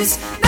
is